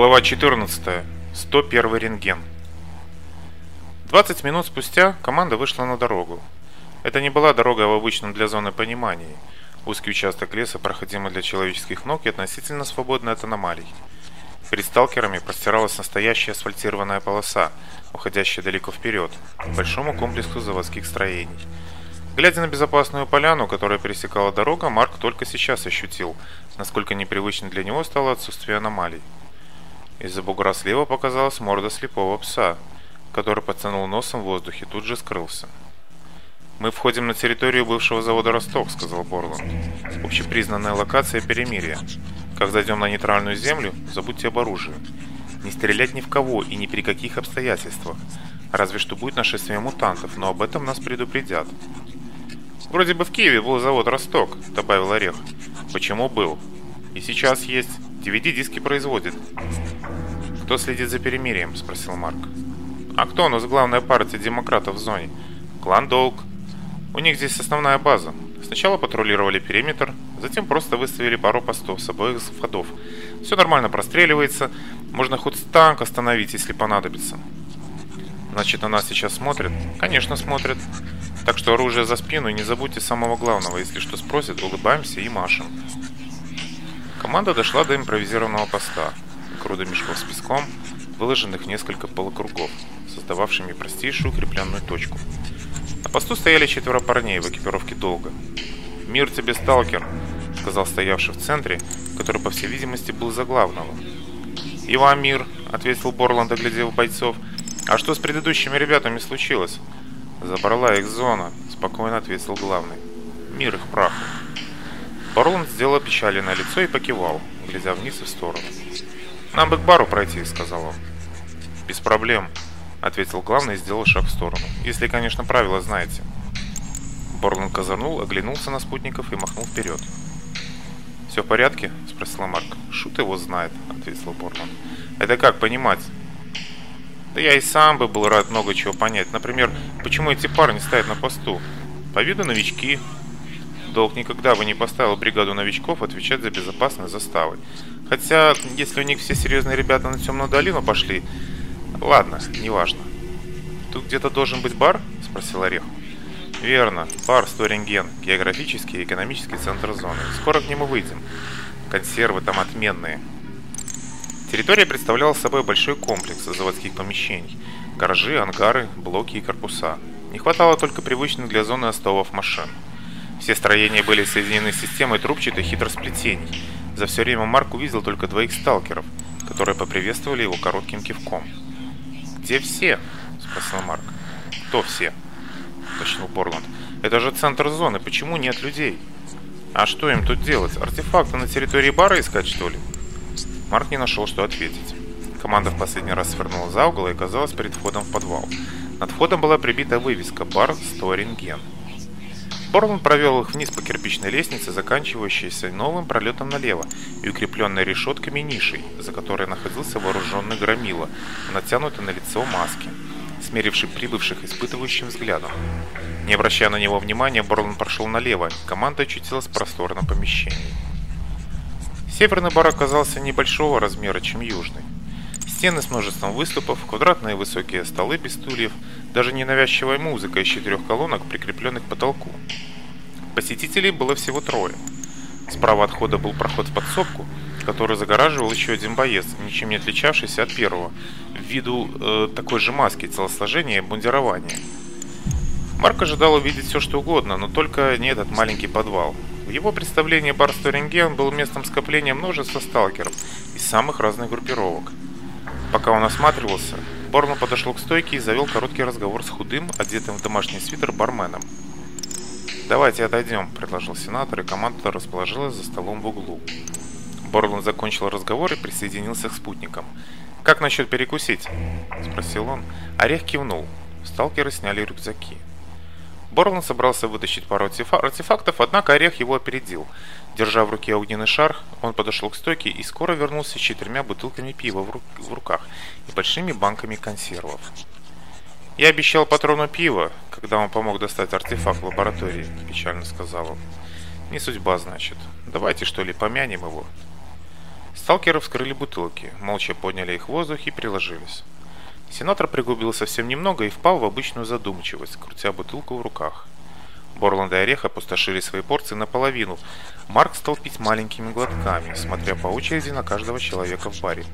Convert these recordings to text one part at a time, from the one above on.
Глава 14. 101 рентген. 20 минут спустя команда вышла на дорогу. Это не была дорога в обычном для зоны понимании. Узкий участок леса, проходимый для человеческих ног и относительно свободный от аномалий. Перед сталкерами простиралась настоящая асфальтированная полоса, уходящая далеко вперед, к большому комплексу заводских строений. Глядя на безопасную поляну, которая пересекала дорога, Марк только сейчас ощутил, насколько непривычно для него стало отсутствие аномалий. Из-за бугра слева показалась морда слепого пса, который потянул носом в воздухе, тут же скрылся. «Мы входим на территорию бывшего завода «Росток», — сказал Борланд. «Общепризнанная локация перемирия. Как зайдем на нейтральную землю, забудьте об оружии. Не стрелять ни в кого и ни при каких обстоятельствах. Разве что будет нашествие мутантов, но об этом нас предупредят. Вроде бы в Киеве был завод «Росток», добавил Орех. Почему был? И сейчас «DVD диски производит». «Кто следит за перемирием?» – спросил Марк. «А кто у нас главная партия демократов в зоне?» «Клан Долг. У них здесь основная база. Сначала патрулировали периметр, затем просто выставили пару постов с обоих входов. Все нормально простреливается, можно хоть танк остановить, если понадобится». «Значит, на нас сейчас смотрят?» «Конечно, смотрят. Так что оружие за спину и не забудьте самого главного. Если что спросят, улыбаемся и машем». Команда дошла до импровизированного поста. Груда мешков с песком, выложенных несколько полукругов, создававшими простейшую укрепленную точку. На посту стояли четверо парней в экипировке долга. «Мир тебе, сталкер!» — сказал стоявший в центре, который, по всей видимости, был за главного. «И вам мир!» — ответил Борланд, оглядев бойцов. «А что с предыдущими ребятами случилось?» «Забрала их зона», — спокойно ответил главный. «Мир их праху». Барон сделал печальное лицо и покивал, глядя вниз и в сторону. «Нам бы к бару пройти», — сказал он. «Без проблем», — ответил главный и сделал шаг в сторону. «Если, конечно, правила знаете». Борланд козырнул, оглянулся на спутников и махнул вперед. «Все в порядке?» — спросила Марк. «Шут его знает», — ответил Борланд. «Это как понимать?» «Да я и сам бы был рад много чего понять. Например, почему эти парни стоят на посту? По виду новички, Долг никогда бы не поставил бригаду новичков отвечать за безопасность заставы. Хотя, если у них все серьезные ребята на Темную долину пошли... Ладно, неважно. «Тут где-то должен быть бар?» – спросил Орех. «Верно. Бар Сторинген. Географический и экономический центр зоны. Скоро к нему выйдем. Консервы там отменные». Территория представляла собой большой комплекс заводских помещений. Гаражи, ангары, блоки и корпуса. Не хватало только привычных для зоны остовов машин. Все строения были соединены системой трубчатых хитросплетений. За все время Марк увидел только двоих сталкеров, которые поприветствовали его коротким кивком. «Где все?» – спросил Марк. «Кто все?» – уточнил Борланд. «Это же центр зоны, почему нет людей?» «А что им тут делать? Артефакты на территории бара искать, что ли?» Марк не нашел, что ответить. Команда в последний раз свернула за угол и оказалась перед входом в подвал. Над входом была прибита вывеска «Бар Сторинген». Борн провел их вниз по кирпичной лестнице, заканчивающейся новым пролетом налево и укрепленной решетками нишей, за которой находился вооруженный громила, натянутый на лицо маски, смеривший прибывших испытывающим взглядом. Не обращая на него внимания, Борланд прошел налево, команда очутилась в просторном помещении. Северный бар оказался небольшого размера, чем южный. Стены с множеством выступов, квадратные высокие столы без стульев, даже ненавязчивая музыка из четырех колонок, прикрепленных к потолку. Посетителей было всего трое. Справа от хода был проход в подсобку, который загораживал еще один боец, ничем не отличавшийся от первого, ввиду э, такой же маски, телосложения и бундирования. Марк ожидал увидеть все что угодно, но только не этот маленький подвал. В его представлении бар Сторинген был местом скопления множества сталкеров из самых разных группировок – Пока он осматривался, Борна подошел к стойке и завел короткий разговор с худым, одетым в домашний свитер, барменом. «Давайте отойдем», — предложил сенатор, и команда расположилась за столом в углу. Борланд закончил разговор и присоединился к спутникам. «Как насчет перекусить?» — спросил он. Орех кивнул. Сталкеры сняли рюкзаки. Борланд собрался вытащить пару артефа артефактов, однако Орех его опередил — Держа в руке огненный шар, он подошел к стойке и скоро вернулся с четырьмя бутылками пива в, ру в руках и большими банками консервов. «Я обещал патрону пива, когда он помог достать артефакт в лаборатории», – печально сказал он. «Не судьба, значит. Давайте, что ли, помянем его». Сталкеры вскрыли бутылки, молча подняли их в воздух и приложились. Сенатор пригубил совсем немного и впал в обычную задумчивость, крутя бутылку в руках – Борланд и Ореха опустошили свои порции наполовину. Марк стал пить маленькими глотками, смотря по очереди на каждого человека в баре.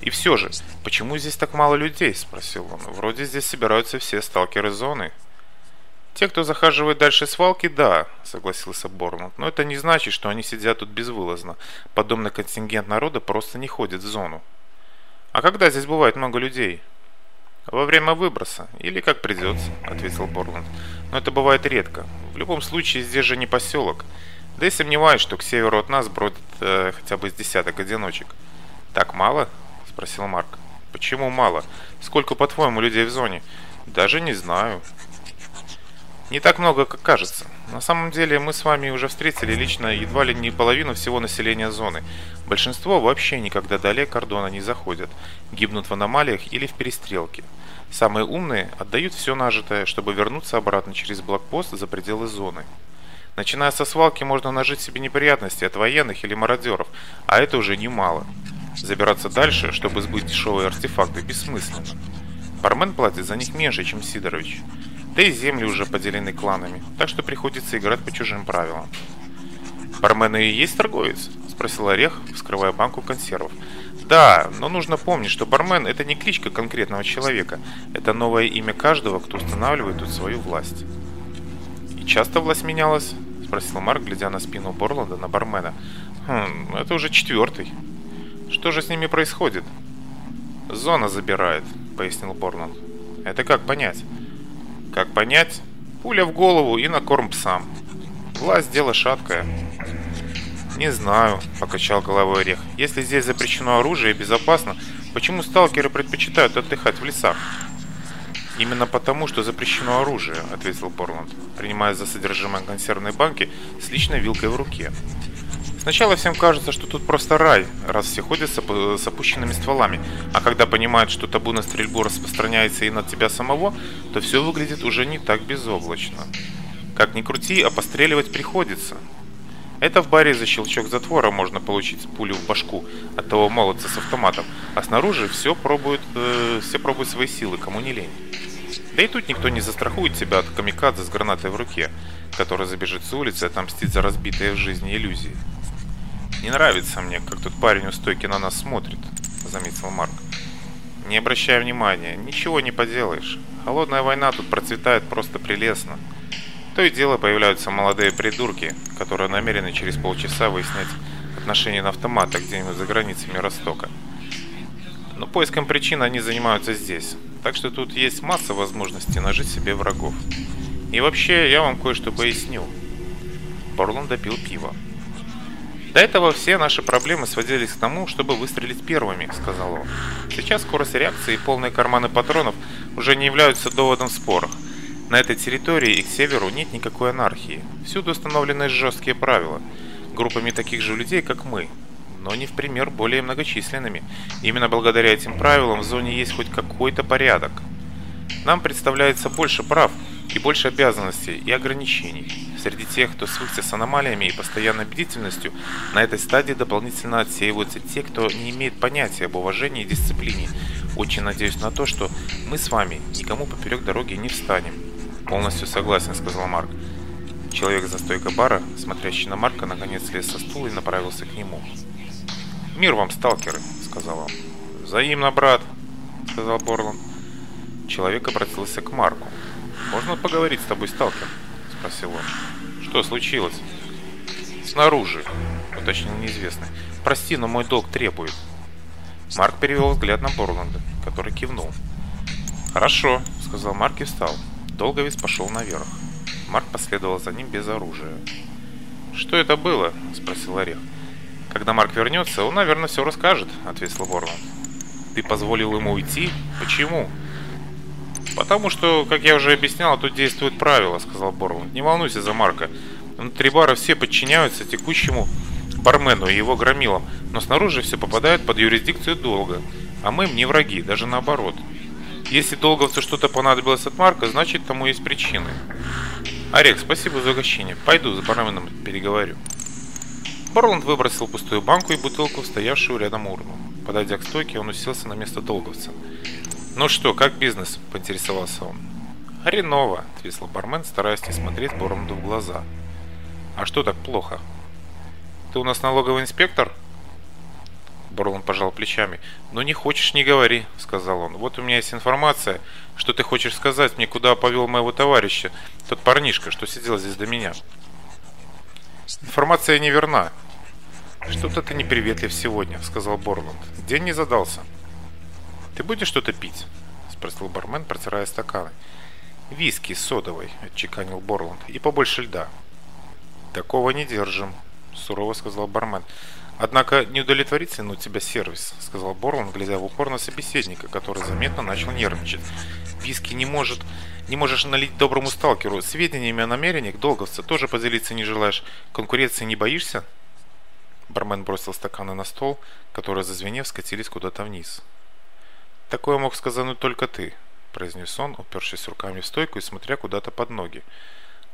«И все же, почему здесь так мало людей?» – спросил он. «Вроде здесь собираются все сталкеры зоны». «Те, кто захаживает дальше свалки, да», — согласился Борланд. «Но это не значит, что они сидят тут безвылазно. Подобный контингент народа просто не ходит в зону». «А когда здесь бывает много людей?» «Во время выброса. Или как придется», — ответил Борланд. «Но это бывает редко. В любом случае, здесь же не поселок. Да и сомневаюсь, что к северу от нас бродит э, хотя бы с десяток одиночек». «Так мало?» — спросил Марк. «Почему мало? Сколько, по-твоему, людей в зоне?» «Даже не знаю. «Не так много, как кажется. На самом деле, мы с вами уже встретили лично едва ли не половину всего населения зоны. Большинство вообще никогда далее кордона не заходят, гибнут в аномалиях или в перестрелке. Самые умные отдают все нажитое, чтобы вернуться обратно через блокпост за пределы зоны. Начиная со свалки, можно нажить себе неприятности от военных или мародеров, а это уже немало. Да и земли уже поделены кланами, так что приходится играть по чужим правилам. «Бармен и есть торговец?» – спросил Орех, вскрывая банку консервов. Да, но нужно помнить, что бармен это не кличка конкретного человека, это новое имя каждого, кто устанавливает тут свою власть. И часто власть менялась? Спросил Марк, глядя на спину Борланда на бармена. Хм, это уже четвертый. Что же с ними происходит? Зона забирает, пояснил Борланд. Это как понять? Как понять? Пуля в голову и на корм псам. Власть – дело шаткое. «Не знаю», – покачал головой Орех. «Если здесь запрещено оружие и безопасно, почему сталкеры предпочитают отдыхать в лесах?» «Именно потому, что запрещено оружие», – ответил Борланд, принимая за содержимое консервной банки с личной вилкой в руке. Сначала всем кажется, что тут просто рай, раз все ходят с опущенными стволами, а когда понимают, что табу на стрельбу распространяется и на тебя самого, то все выглядит уже не так безоблачно. Как ни крути, а постреливать приходится. Это в баре за щелчок затвора можно получить пулю в башку от того молодца с автоматом, а снаружи все пробуют, э, все пробуют свои силы, кому не лень. Да и тут никто не застрахует тебя от камикадзе с гранатой в руке, который забежит с улицы и отомстит за разбитые в жизни иллюзии. Не нравится мне, как тут парень у стойки на нас смотрит, заметил Марк. Не обращая внимания, ничего не поделаешь. Холодная война тут процветает просто прелестно. То и дело появляются молодые придурки, которые намерены через полчаса выяснять отношения на автоматах где-нибудь за границами Ростока. Но поиском причин они занимаются здесь, так что тут есть масса возможностей нажить себе врагов. И вообще, я вам кое-что поясню. Борлон допил пиво. До этого все наши проблемы сводились к тому, чтобы выстрелить первыми, сказал он. Сейчас скорость реакции и полные карманы патронов уже не являются доводом в спорах. На этой территории и к северу нет никакой анархии. Всюду установлены жесткие правила. Группами таких же людей, как мы, но не в пример более многочисленными. Именно благодаря этим правилам в зоне есть хоть какой-то порядок. Нам представляется больше прав – и больше обязанностей и ограничений. Среди тех, кто свыкся с аномалиями и постоянной бдительностью, на этой стадии дополнительно отсеиваются те, кто не имеет понятия об уважении и дисциплине. Очень надеюсь на то, что мы с вами никому поперек дороги не встанем. Полностью согласен, сказал Марк. Человек за стойкой бара, смотрящий на Марка, наконец лез со стула и направился к нему. «Мир вам, сталкеры!» — сказал он. «Взаимно, брат!» — сказал Борланд. Человек обратился к Марку. «Можно поговорить с тобой, Сталкер?» — спросил он. «Что случилось?» «Снаружи», — уточнил неизвестный. «Прости, но мой долг требует». Марк перевел взгляд на Борланда, который кивнул. «Хорошо», — сказал Марк и встал. Долговец пошел наверх. Марк последовал за ним без оружия. «Что это было?» — спросил Орех. «Когда Марк вернется, он, наверное, все расскажет», — ответил Борланд. «Ты позволил ему уйти? Почему?» Потому что, как я уже объяснял, тут действуют правила, сказал Борланд. Не волнуйся за Марка. Внутри бара все подчиняются текущему бармену и его громилам, но снаружи все попадает под юрисдикцию долга. А мы им не враги, даже наоборот. Если долговцу что-то понадобилось от Марка, значит тому есть причины. Орек, спасибо за угощение. Пойду за барменом переговорю. Борланд выбросил пустую банку и бутылку стоявшую рядом урну. Подойдя к стойке, он уселся на место долговца. «Ну что, как бизнес?» – поинтересовался он. «Хреново», – ответил бармен, стараясь не смотреть Боромду в глаза. «А что так плохо?» «Ты у нас налоговый инспектор?» Борлон пожал плечами. «Ну не хочешь, не говори», – сказал он. «Вот у меня есть информация, что ты хочешь сказать мне, куда повел моего товарища, тот парнишка, что сидел здесь до меня». «Информация неверна». «Что-то ты неприветлив сегодня», – сказал Борланд. «День не задался». Ты будешь что-то пить? Спросил бармен, протирая стаканы. «Виски с содовой», — отчеканил Борланд. «И побольше льда». «Такого не держим», — сурово сказал бармен. «Однако не удовлетворителен у тебя сервис», — сказал Борланд, глядя в упор на собеседника, который заметно начал нервничать. «Виски не может... Не можешь налить доброму сталкеру. Сведениями о намерениях долговца тоже поделиться не желаешь. Конкуренции не боишься?» Бармен бросил стаканы на стол, которые, зазвенев, скатились куда-то вниз. «Такое мог сказать только ты», – произнес он, упершись руками в стойку и смотря куда-то под ноги.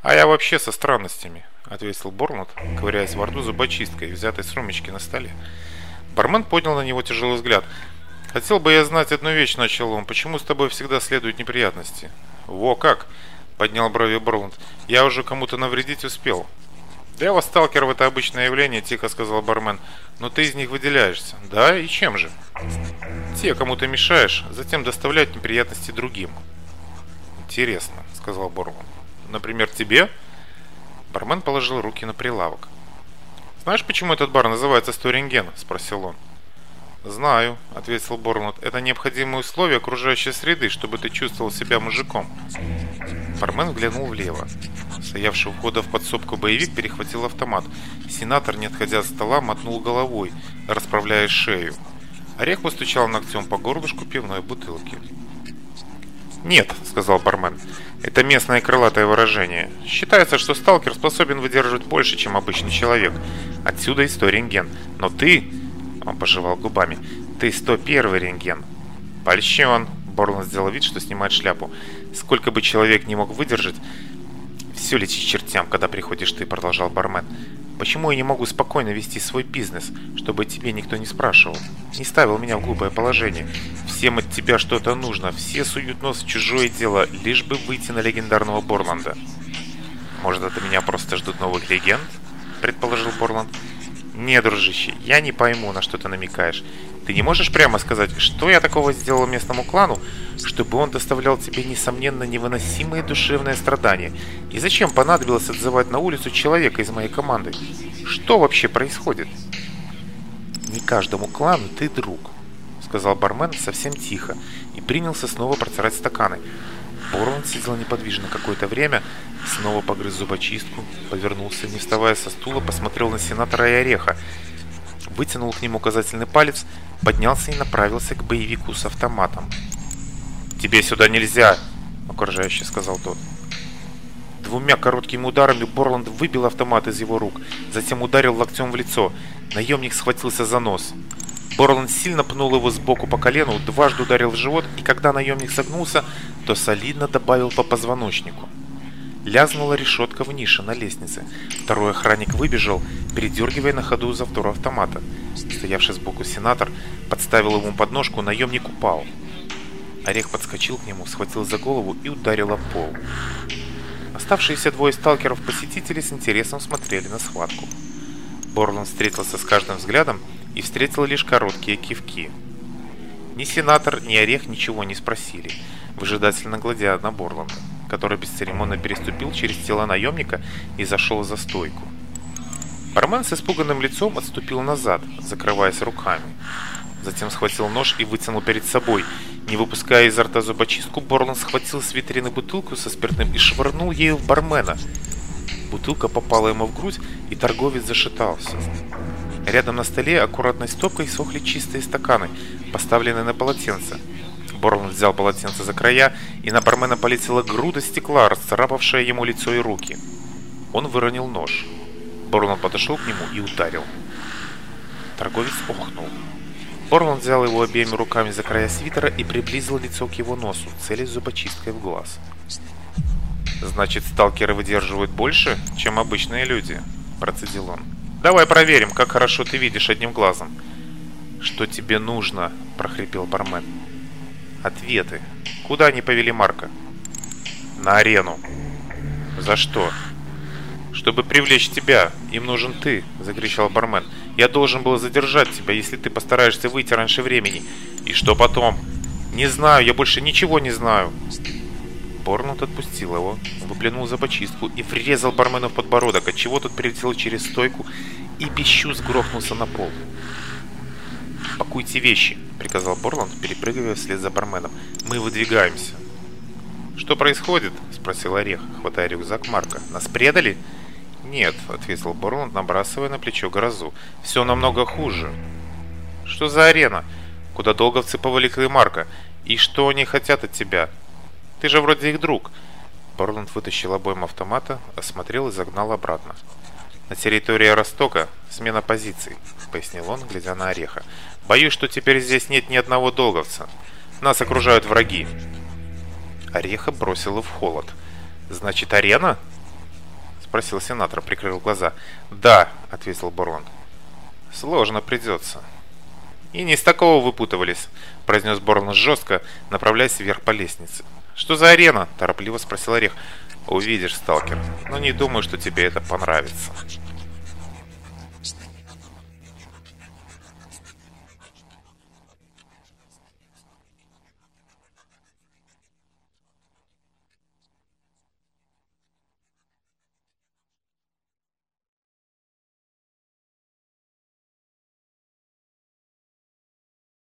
«А я вообще со странностями», – ответил Борланд, ковыряясь во рту зубочисткой, взятой с румочки на столе. Бармен поднял на него тяжелый взгляд. «Хотел бы я знать одну вещь», – начал он. «Почему с тобой всегда следуют неприятности?» «Во как!» – поднял брови Для вас сталкер – это обычное явление, тихо сказал бармен. Но ты из них выделяешься. Да, и чем же? Те, кому ты мешаешь, затем доставляют неприятности другим. Интересно, сказал Борлон. Например, тебе? Бармен положил руки на прилавок. «Знаешь, почему этот бар называется Сторинген?» – спросил он. «Знаю», — ответил Борнут. «Это необходимые условия окружающей среды, чтобы ты чувствовал себя мужиком». Бармен глянул влево. Стоявший у входа в подсобку боевик перехватил автомат. Сенатор, не отходя от стола, мотнул головой, расправляя шею. Орех постучал ногтем по горлышку пивной бутылки. «Нет», — сказал бармен. «Это местное крылатое выражение. Считается, что сталкер способен выдерживать больше, чем обычный человек. Отсюда история 100 рентген. Но ты он пожевал губами. «Ты 101 рентген!» «Польщен!» – Борлон сделал вид, что снимает шляпу. «Сколько бы человек не мог выдержать...» «Все летит чертям, когда приходишь ты», – продолжал бармен. «Почему я не могу спокойно вести свой бизнес, чтобы тебе никто не спрашивал? Не ставил меня в глупое положение. Всем от тебя что-то нужно, все суют нос в чужое дело, лишь бы выйти на легендарного Борланда». «Может, это меня просто ждут новых легенд?» – предположил Борланд. «Борланд». Не, дружище, я не пойму, на что ты намекаешь. Ты не можешь прямо сказать, что я такого сделал местному клану, чтобы он доставлял тебе, несомненно, невыносимые душевные страдания? И зачем понадобилось отзывать на улицу человека из моей команды? Что вообще происходит? Не каждому клану ты друг, сказал бармен совсем тихо и принялся снова протирать стаканы. Бурон сидел неподвижно какое-то время, снова погрыз зубочистку, повернулся, не вставая со стула, посмотрел на сенатора и ореха, вытянул к нему указательный палец, поднялся и направился к боевику с автоматом. «Тебе сюда нельзя!» — окружающе сказал тот. Двумя короткими ударами Борланд выбил автомат из его рук, затем ударил локтем в лицо. Наемник схватился за нос. Борланд сильно пнул его сбоку по колену, дважды ударил в живот, и когда наемник согнулся, то солидно добавил по позвоночнику. Лязнула решетка в нише на лестнице. Второй охранник выбежал, передергивая на ходу за второго автомата. Стоявший сбоку сенатор подставил ему подножку, наемник упал. Орех подскочил к нему, схватил за голову и ударил о пол. Оставшиеся двое сталкеров-посетителей с интересом смотрели на схватку. Борланд встретился с каждым взглядом и встретил лишь короткие кивки. Ни сенатор, ни орех ничего не спросили, выжидательно гладя на Борланда, который бесцеремонно переступил через тело наемника и зашел за стойку. Бармен с испуганным лицом отступил назад, закрываясь руками. Затем схватил нож и вытянул перед собой. Не выпуская изо рта зубочистку, Борланд схватил с витрины бутылку со спиртным и швырнул ею в бармена. Бутылка попала ему в грудь, и торговец зашатался. Рядом на столе аккуратной стопкой сохли чистые стаканы, поставленные на полотенце. Борланд взял полотенце за края, и на бармена полетела груда стекла, расцарапавшая ему лицо и руки. Он выронил нож. Борланд подошел к нему и ударил. Торговец охнул. Борланд взял его обеими руками за края свитера и приблизил лицо к его носу, целясь зубочисткой в глаз. «Значит, сталкеры выдерживают больше, чем обычные люди», – процедил он. Давай проверим, как хорошо ты видишь одним глазом. Что тебе нужно? прохрипел бармен. Ответы. Куда они повели Марка? На арену. За что? Чтобы привлечь тебя, им нужен ты, закричал бармен. Я должен был задержать тебя, если ты постараешься выйти раньше времени. И что потом? Не знаю, я больше ничего не знаю. Борнут отпустил его, выплюнул за бочистку и врезал бармену в подбородок, отчего тот прилетел через стойку и пищу сгрохнулся на пол. «Пакуйте вещи», — приказал Борланд, перепрыгивая вслед за барменом. «Мы выдвигаемся». «Что происходит?» — спросил Орех, хватая рюкзак Марка. «Нас предали?» «Нет», — ответил Борланд, набрасывая на плечо грозу. «Все намного хуже». «Что за арена? Куда долговцы повалили Марка? И что они хотят от тебя?» Ты же вроде их друг. Борланд вытащил обоим автомата, осмотрел и загнал обратно. «На территории Ростока смена позиций», — пояснил он, глядя на Ореха. «Боюсь, что теперь здесь нет ни одного долговца. Нас окружают враги». Ореха бросила в холод. «Значит, арена?» — спросил сенатор, прикрыл глаза. «Да», — ответил Борланд. «Сложно придется». «И не из такого выпутывались», — произнес Борланд жестко, направляясь вверх по лестнице. Что за арена? Торопливо спросил Орех. Увидишь, сталкер. Но не думаю, что тебе это понравится.